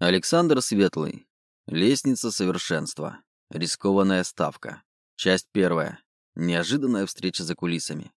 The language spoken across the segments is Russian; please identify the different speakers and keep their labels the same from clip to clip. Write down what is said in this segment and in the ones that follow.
Speaker 1: Александр Светлый. Лестница совершенства. Рискованная ставка. Часть первая. Неожиданная встреча за кулисами.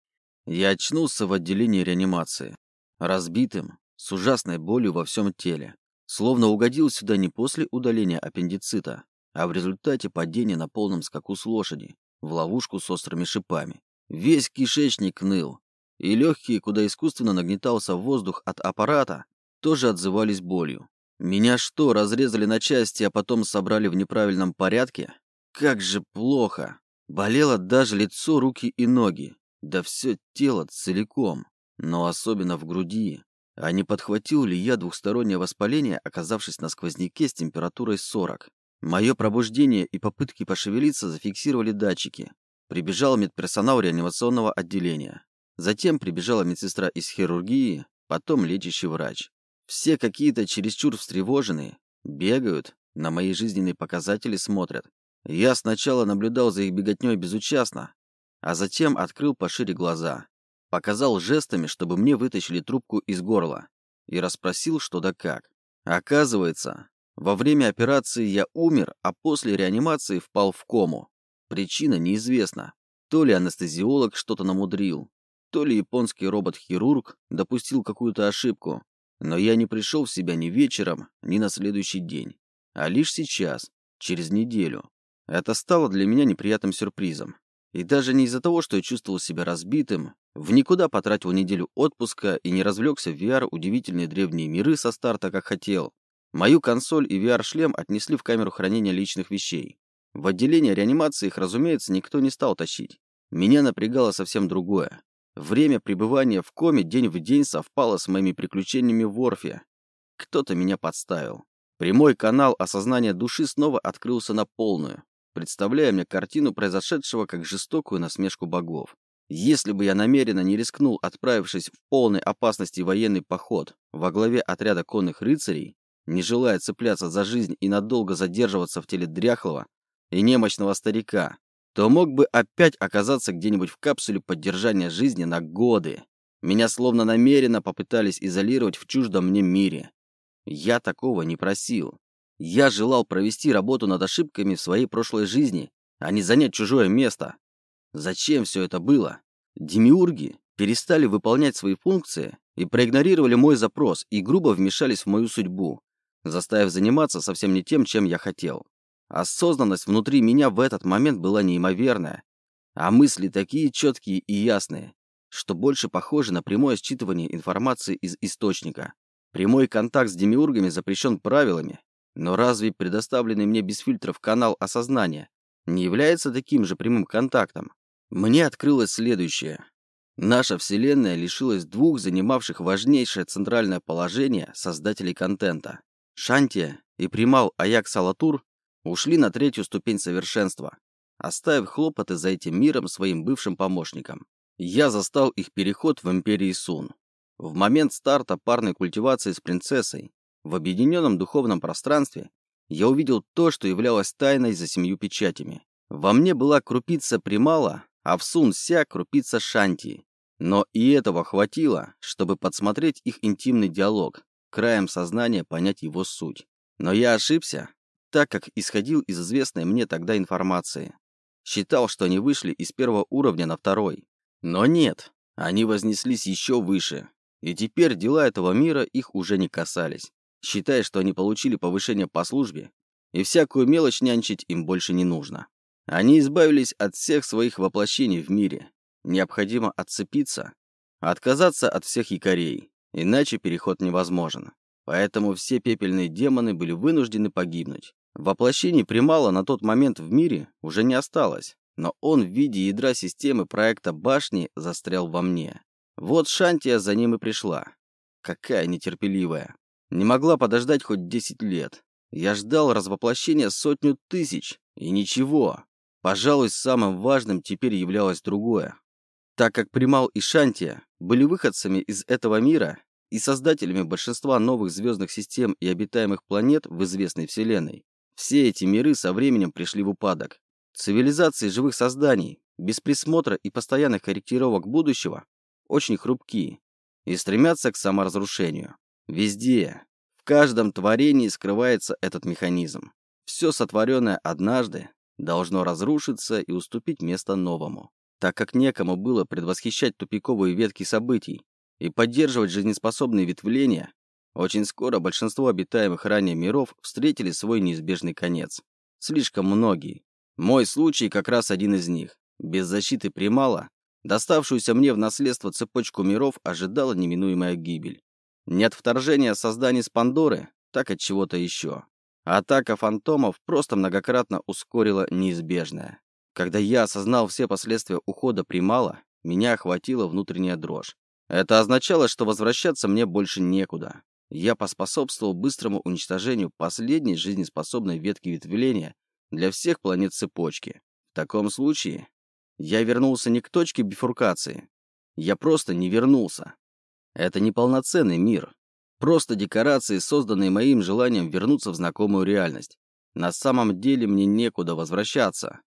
Speaker 1: Я очнулся в отделении реанимации. Разбитым, с ужасной болью во всем теле. Словно угодил сюда не после удаления аппендицита, а в результате падения на полном скаку с лошади, в ловушку с острыми шипами. Весь кишечник ныл, и легкие, куда искусственно нагнетался воздух от аппарата, тоже отзывались болью. Меня что, разрезали на части, а потом собрали в неправильном порядке? Как же плохо. Болело даже лицо, руки и ноги. Да все тело целиком. Но особенно в груди. А не подхватил ли я двухстороннее воспаление, оказавшись на сквозняке с температурой 40? Мое пробуждение и попытки пошевелиться зафиксировали датчики. Прибежал медперсонал реанимационного отделения. Затем прибежала медсестра из хирургии, потом лечащий врач. Все какие-то чересчур встревоженные, бегают, на мои жизненные показатели смотрят. Я сначала наблюдал за их беготней безучастно, а затем открыл пошире глаза, показал жестами, чтобы мне вытащили трубку из горла, и расспросил, что да как. Оказывается, во время операции я умер, а после реанимации впал в кому. Причина неизвестна. То ли анестезиолог что-то намудрил, то ли японский робот-хирург допустил какую-то ошибку, но я не пришел в себя ни вечером, ни на следующий день, а лишь сейчас, через неделю. Это стало для меня неприятным сюрпризом. И даже не из-за того, что я чувствовал себя разбитым, в никуда потратил неделю отпуска и не развлекся в VR удивительные древние миры со старта, как хотел. Мою консоль и VR-шлем отнесли в камеру хранения личных вещей. В отделение реанимации их, разумеется, никто не стал тащить. Меня напрягало совсем другое. Время пребывания в коме день в день совпало с моими приключениями в Орфе. Кто-то меня подставил. Прямой канал осознания души снова открылся на полную, представляя мне картину произошедшего как жестокую насмешку богов. Если бы я намеренно не рискнул, отправившись в полной опасности военный поход во главе отряда конных рыцарей, не желая цепляться за жизнь и надолго задерживаться в теле дряхлого и немощного старика, то мог бы опять оказаться где-нибудь в капсуле поддержания жизни на годы. Меня словно намеренно попытались изолировать в чуждом мне мире. Я такого не просил. Я желал провести работу над ошибками в своей прошлой жизни, а не занять чужое место. Зачем все это было? Демиурги перестали выполнять свои функции и проигнорировали мой запрос и грубо вмешались в мою судьбу, заставив заниматься совсем не тем, чем я хотел. Осознанность внутри меня в этот момент была неимоверная, а мысли такие четкие и ясные, что больше похожи на прямое считывание информации из источника. Прямой контакт с демиургами запрещен правилами, но разве предоставленный мне без фильтров канал осознания не является таким же прямым контактом? Мне открылось следующее. Наша Вселенная лишилась двух занимавших важнейшее центральное положение создателей контента. Шантия и Примал Аяк Салатур ушли на третью ступень совершенства, оставив хлопоты за этим миром своим бывшим помощникам. Я застал их переход в Империи Сун. В момент старта парной культивации с принцессой в объединенном духовном пространстве я увидел то, что являлось тайной за семью печатями. Во мне была крупица Примала, а в Сун Ся крупица Шанти. Но и этого хватило, чтобы подсмотреть их интимный диалог, краем сознания понять его суть. Но я ошибся, так как исходил из известной мне тогда информации. Считал, что они вышли из первого уровня на второй. Но нет, они вознеслись еще выше. И теперь дела этого мира их уже не касались. Считая, что они получили повышение по службе, и всякую мелочь нянчить им больше не нужно. Они избавились от всех своих воплощений в мире. Необходимо отцепиться, отказаться от всех якорей, иначе переход невозможен. Поэтому все пепельные демоны были вынуждены погибнуть. Воплощений Примала на тот момент в мире уже не осталось, но он в виде ядра системы проекта башни застрял во мне. Вот Шантия за ним и пришла. Какая нетерпеливая. Не могла подождать хоть 10 лет. Я ждал развоплощения сотню тысяч, и ничего. Пожалуй, самым важным теперь являлось другое. Так как Примал и Шантия были выходцами из этого мира, и создателями большинства новых звездных систем и обитаемых планет в известной Вселенной. Все эти миры со временем пришли в упадок. Цивилизации живых созданий, без присмотра и постоянных корректировок будущего, очень хрупкие и стремятся к саморазрушению. Везде, в каждом творении скрывается этот механизм. Все сотворенное однажды должно разрушиться и уступить место новому, так как некому было предвосхищать тупиковые ветки событий и поддерживать жизнеспособные ветвления, очень скоро большинство обитаемых ранее миров встретили свой неизбежный конец. Слишком многие. Мой случай как раз один из них. Без защиты Примала, доставшуюся мне в наследство цепочку миров, ожидала неминуемая гибель. Нет вторжения созданий с Пандоры, так от чего-то еще. Атака фантомов просто многократно ускорила неизбежное. Когда я осознал все последствия ухода Примала, меня охватила внутренняя дрожь. Это означало, что возвращаться мне больше некуда. Я поспособствовал быстрому уничтожению последней жизнеспособной ветки ветвления для всех планет цепочки. В таком случае я вернулся не к точке бифуркации. Я просто не вернулся. Это не полноценный мир. Просто декорации, созданные моим желанием вернуться в знакомую реальность. На самом деле мне некуда возвращаться.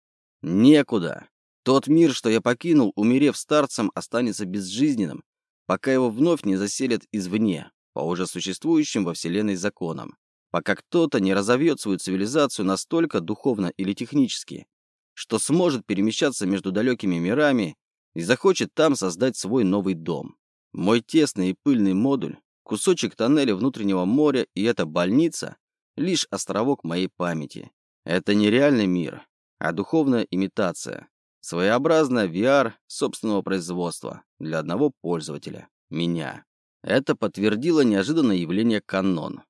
Speaker 1: Некуда. Тот мир, что я покинул, умерев старцем, останется безжизненным, пока его вновь не заселят извне, по уже существующим во Вселенной законам. Пока кто-то не разовьет свою цивилизацию настолько духовно или технически, что сможет перемещаться между далекими мирами и захочет там создать свой новый дом. Мой тесный и пыльный модуль Кусочек тоннеля внутреннего моря и эта больница — лишь островок моей памяти. Это не реальный мир, а духовная имитация. Своеобразная VR собственного производства для одного пользователя — меня. Это подтвердило неожиданное явление канон.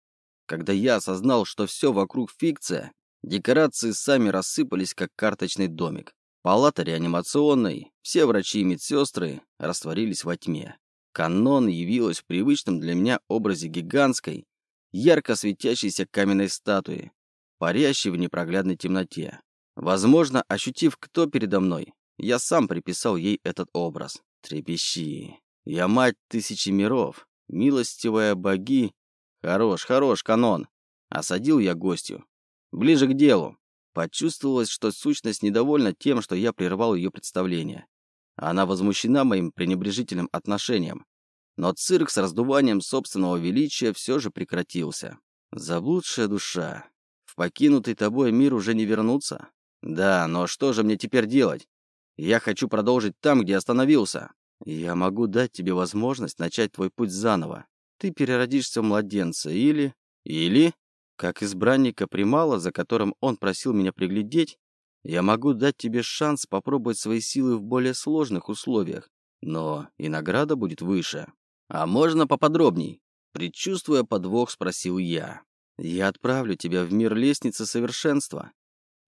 Speaker 1: Когда я осознал, что все вокруг фикция, декорации сами рассыпались, как карточный домик. Палата реанимационной, все врачи и медсестры растворились во тьме. Канон явилась в привычном для меня образе гигантской, ярко светящейся каменной статуи, парящей в непроглядной темноте. Возможно, ощутив, кто передо мной, я сам приписал ей этот образ. Трепещи. Я мать тысячи миров, милостивая боги. Хорош, хорош, канон. Осадил я гостью. Ближе к делу. Почувствовалось, что сущность недовольна тем, что я прервал ее представление. Она возмущена моим пренебрежительным отношением. Но цирк с раздуванием собственного величия все же прекратился. Заблудшая душа. В покинутый тобой мир уже не вернуться? Да, но что же мне теперь делать? Я хочу продолжить там, где остановился. Я могу дать тебе возможность начать твой путь заново. Ты переродишься в младенца или... Или... Как избранника Примала, за которым он просил меня приглядеть, я могу дать тебе шанс попробовать свои силы в более сложных условиях, но и награда будет выше. А можно поподробней? Предчувствуя подвох, спросил я. Я отправлю тебя в мир лестницы совершенства.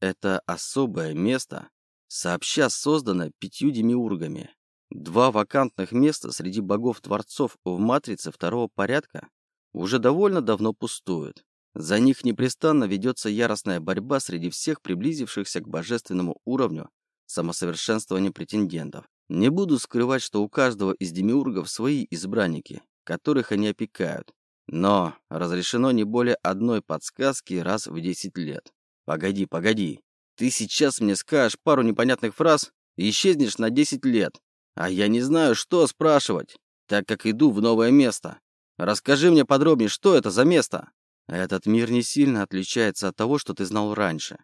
Speaker 1: Это особое место, сообща создано пятью демиургами. Два вакантных места среди богов-творцов в матрице второго порядка уже довольно давно пустуют. За них непрестанно ведется яростная борьба среди всех приблизившихся к божественному уровню самосовершенствования претендентов. Не буду скрывать, что у каждого из демиургов свои избранники, которых они опекают. Но разрешено не более одной подсказки раз в 10 лет. Погоди, погоди. Ты сейчас мне скажешь пару непонятных фраз и исчезнешь на 10 лет. А я не знаю, что спрашивать, так как иду в новое место. Расскажи мне подробнее, что это за место? Этот мир не сильно отличается от того, что ты знал раньше.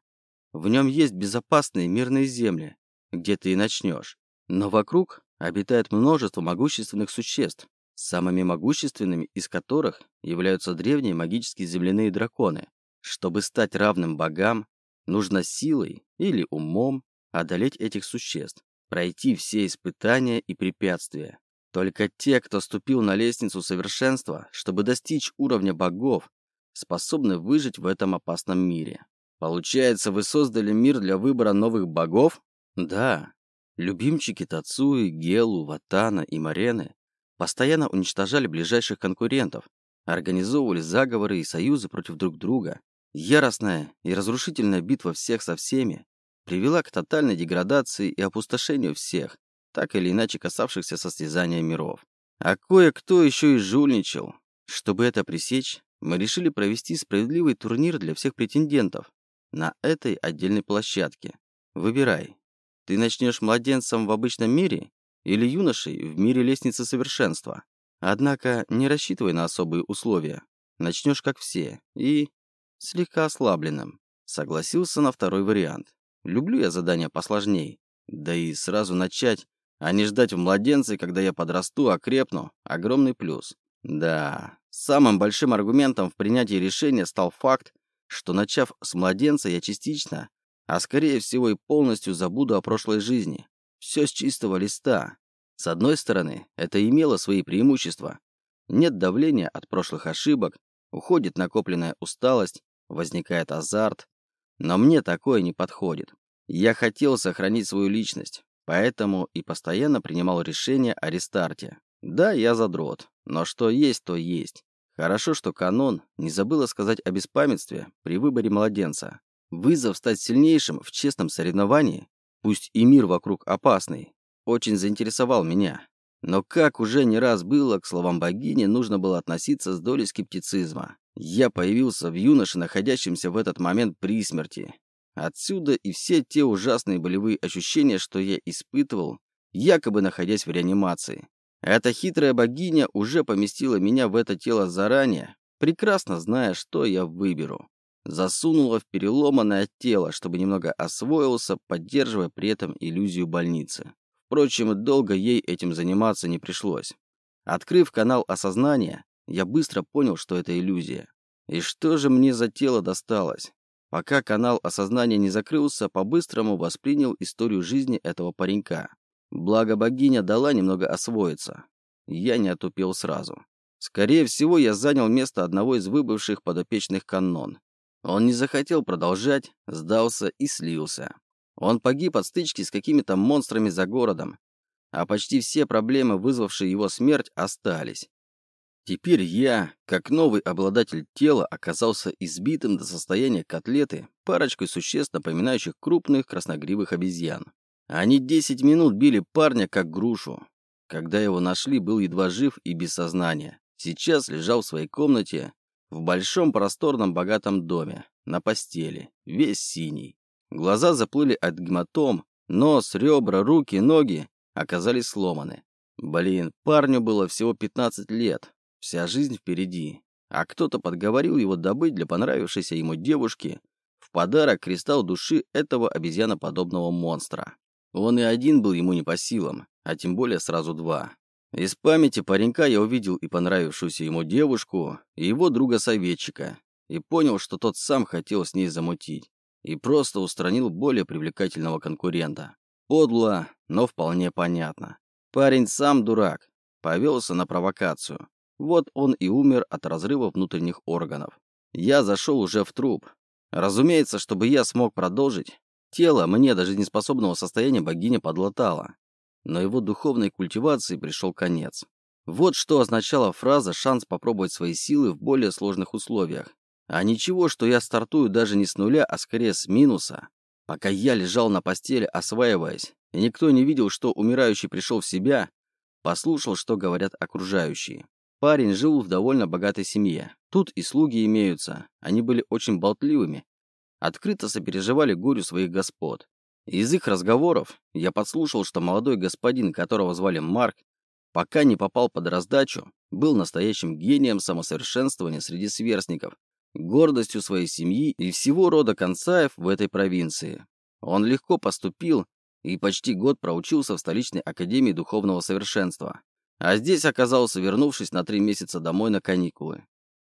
Speaker 1: В нем есть безопасные мирные земли, где ты и начнешь. Но вокруг обитает множество могущественных существ, самыми могущественными из которых являются древние магические земляные драконы. Чтобы стать равным богам, нужно силой или умом одолеть этих существ, пройти все испытания и препятствия. Только те, кто ступил на лестницу совершенства, чтобы достичь уровня богов, способны выжить в этом опасном мире. Получается, вы создали мир для выбора новых богов? Да. Любимчики Тацуи, Гелу, Ватана и Марены постоянно уничтожали ближайших конкурентов, организовывали заговоры и союзы против друг друга. Яростная и разрушительная битва всех со всеми привела к тотальной деградации и опустошению всех, так или иначе касавшихся состязания миров. А кое-кто еще и жульничал. Чтобы это пресечь, мы решили провести справедливый турнир для всех претендентов на этой отдельной площадке. Выбирай. Ты начнешь младенцем в обычном мире или юношей в мире лестницы совершенства. Однако не рассчитывай на особые условия. начнешь как все. И слегка ослабленным. Согласился на второй вариант. Люблю я задания посложней. Да и сразу начать, а не ждать в младенце, когда я подрасту, окрепну. Огромный плюс. Да, самым большим аргументом в принятии решения стал факт, что начав с младенца, я частично, а скорее всего и полностью забуду о прошлой жизни. Все с чистого листа. С одной стороны, это имело свои преимущества. Нет давления от прошлых ошибок, уходит накопленная усталость, возникает азарт. Но мне такое не подходит. Я хотел сохранить свою личность, поэтому и постоянно принимал решение о рестарте. Да, я задрот, но что есть, то есть. Хорошо, что канон не забыла сказать о беспамятстве при выборе младенца. Вызов стать сильнейшим в честном соревновании, пусть и мир вокруг опасный, очень заинтересовал меня. Но как уже не раз было, к словам богини нужно было относиться с долей скептицизма. Я появился в юноше, находящемся в этот момент при смерти. Отсюда и все те ужасные болевые ощущения, что я испытывал, якобы находясь в реанимации. Эта хитрая богиня уже поместила меня в это тело заранее, прекрасно зная, что я выберу. Засунула в переломанное тело, чтобы немного освоился, поддерживая при этом иллюзию больницы. Впрочем, долго ей этим заниматься не пришлось. Открыв канал осознания, я быстро понял, что это иллюзия. И что же мне за тело досталось? Пока канал осознания не закрылся, по-быстрому воспринял историю жизни этого паренька. Благо богиня дала немного освоиться. Я не отупел сразу. Скорее всего, я занял место одного из выбывших подопечных канон. Он не захотел продолжать, сдался и слился. Он погиб от стычки с какими-то монстрами за городом, а почти все проблемы, вызвавшие его смерть, остались. Теперь я, как новый обладатель тела, оказался избитым до состояния котлеты парочкой существ, напоминающих крупных красногривых обезьян. Они 10 минут били парня, как грушу. Когда его нашли, был едва жив и без сознания. Сейчас лежал в своей комнате, в большом просторном богатом доме, на постели, весь синий. Глаза заплыли от гематом, нос, ребра, руки, ноги оказались сломаны. Блин, парню было всего 15 лет, вся жизнь впереди. А кто-то подговорил его добыть для понравившейся ему девушки в подарок кристалл души этого обезьяноподобного монстра. Он и один был ему не по силам, а тем более сразу два. Из памяти паренька я увидел и понравившуюся ему девушку, и его друга-советчика, и понял, что тот сам хотел с ней замутить и просто устранил более привлекательного конкурента. Подло, но вполне понятно. Парень сам дурак, повелся на провокацию. Вот он и умер от разрыва внутренних органов. Я зашел уже в труп. Разумеется, чтобы я смог продолжить, тело мне до жизнеспособного состояния богиня подлатала. Но его духовной культивации пришел конец. Вот что означала фраза «шанс попробовать свои силы в более сложных условиях». А ничего, что я стартую даже не с нуля, а скорее с минуса. Пока я лежал на постели, осваиваясь, и никто не видел, что умирающий пришел в себя, послушал, что говорят окружающие. Парень жил в довольно богатой семье. Тут и слуги имеются. Они были очень болтливыми. Открыто сопереживали горю своих господ. Из их разговоров я подслушал, что молодой господин, которого звали Марк, пока не попал под раздачу, был настоящим гением самосовершенствования среди сверстников гордостью своей семьи и всего рода концаев в этой провинции. Он легко поступил и почти год проучился в столичной академии духовного совершенства. А здесь оказался, вернувшись на три месяца домой на каникулы.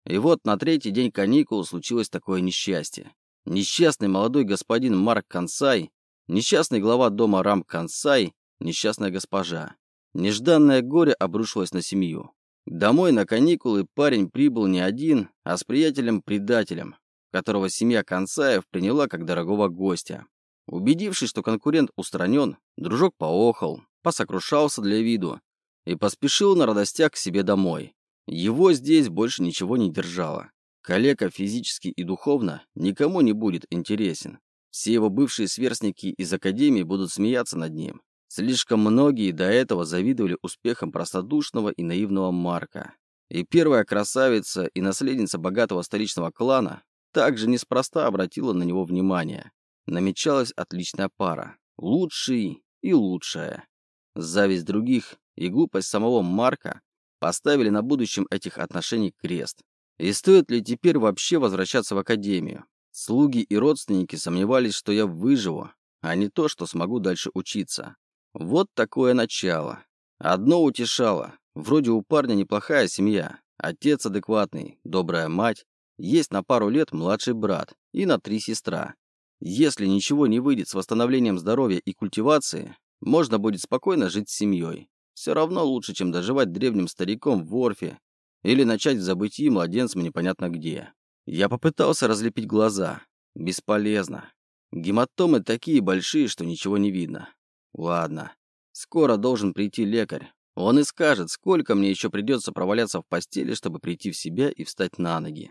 Speaker 1: И вот на третий день каникул случилось такое несчастье. Несчастный молодой господин Марк Консай, несчастный глава дома Рам Консай, несчастная госпожа. Нежданное горе обрушилось на семью. Домой на каникулы парень прибыл не один, а с приятелем-предателем, которого семья Концаев приняла как дорогого гостя. Убедившись, что конкурент устранен, дружок поохал, посокрушался для виду и поспешил на радостях к себе домой. Его здесь больше ничего не держало. Коллега физически и духовно никому не будет интересен. Все его бывшие сверстники из академии будут смеяться над ним. Слишком многие до этого завидовали успехам простодушного и наивного Марка. И первая красавица и наследница богатого столичного клана также неспроста обратила на него внимание. Намечалась отличная пара. Лучший и лучшая. Зависть других и глупость самого Марка поставили на будущем этих отношений крест. И стоит ли теперь вообще возвращаться в академию? Слуги и родственники сомневались, что я выживу, а не то, что смогу дальше учиться. Вот такое начало. Одно утешало. Вроде у парня неплохая семья. Отец адекватный, добрая мать. Есть на пару лет младший брат и на три сестра. Если ничего не выйдет с восстановлением здоровья и культивации, можно будет спокойно жить с семьей. Все равно лучше, чем доживать древним стариком в Орфе или начать в забытии младенцем непонятно где. Я попытался разлепить глаза. Бесполезно. Гематомы такие большие, что ничего не видно. Ладно. Скоро должен прийти лекарь. Он и скажет, сколько мне еще придется проваляться в постели, чтобы прийти в себя и встать на ноги.